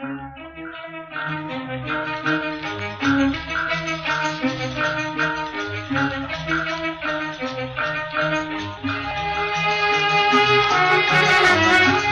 يا ناس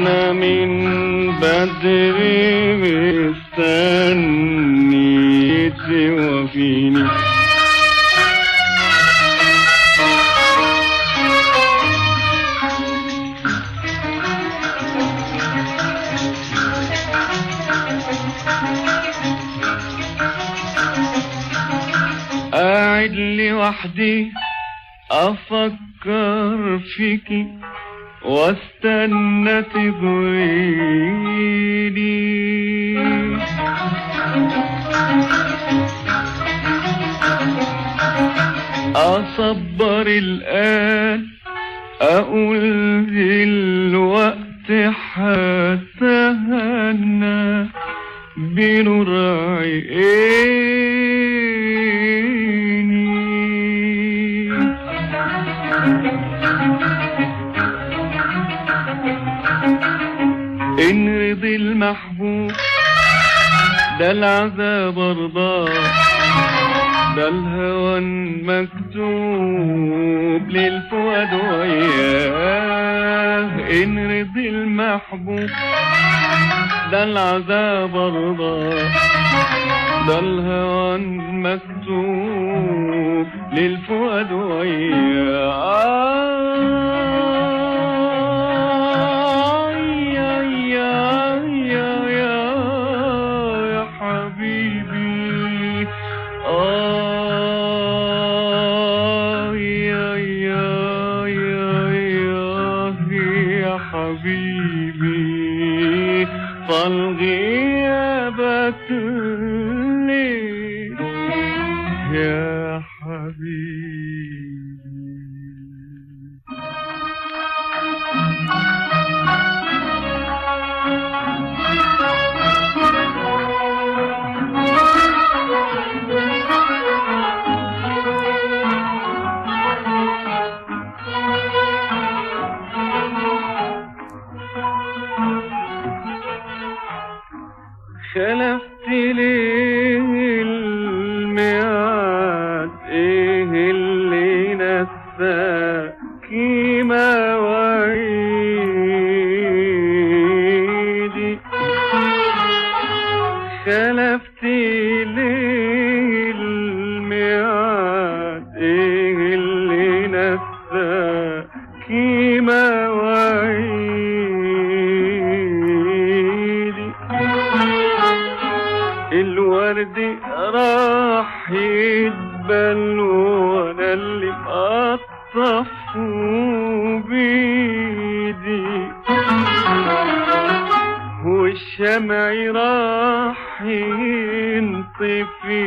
أنا من بدري مستني توفيني قاعد لوحدي أفكر فيكي واستنى تجريني أصبر الآن أقول الوقت حتى هنا بنور عيني. ده العذاب رضاه ده الهوى المكتوب للفؤاد وياه إن رضي المحبوب ده العذاب رضاه ده الهوى المكتوب للفؤاد وياه نساكي مواعيدي خلفت ليه الميعاد إيه اللي نساكي مواعيدي الورد راح يدبل وأنا اللي مقطف بيدي. والشمع راح ينطفي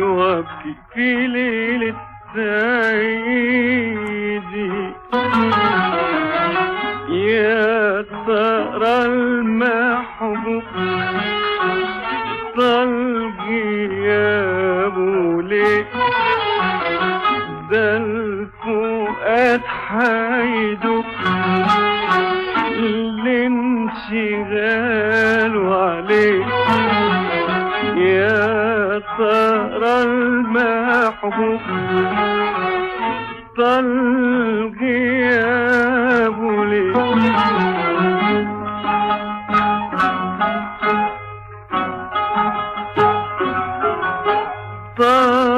وابكي في ليلة سعيدي يا ترى المحبوب طال غيابه ليه ده الفؤاد حيدك الانشغال عليه. يا ترى المحبوب طال غيابه ليه طال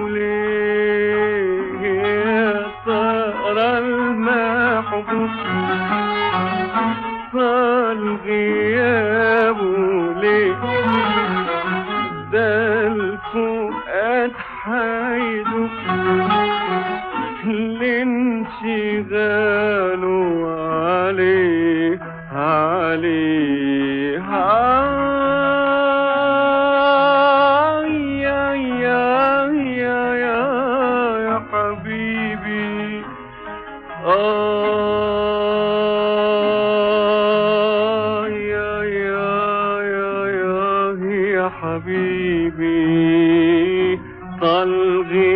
غيابه ليه ده الفؤاد حيده لانشغاله عليه عليه آه يا يا حبيبي آه حبيبي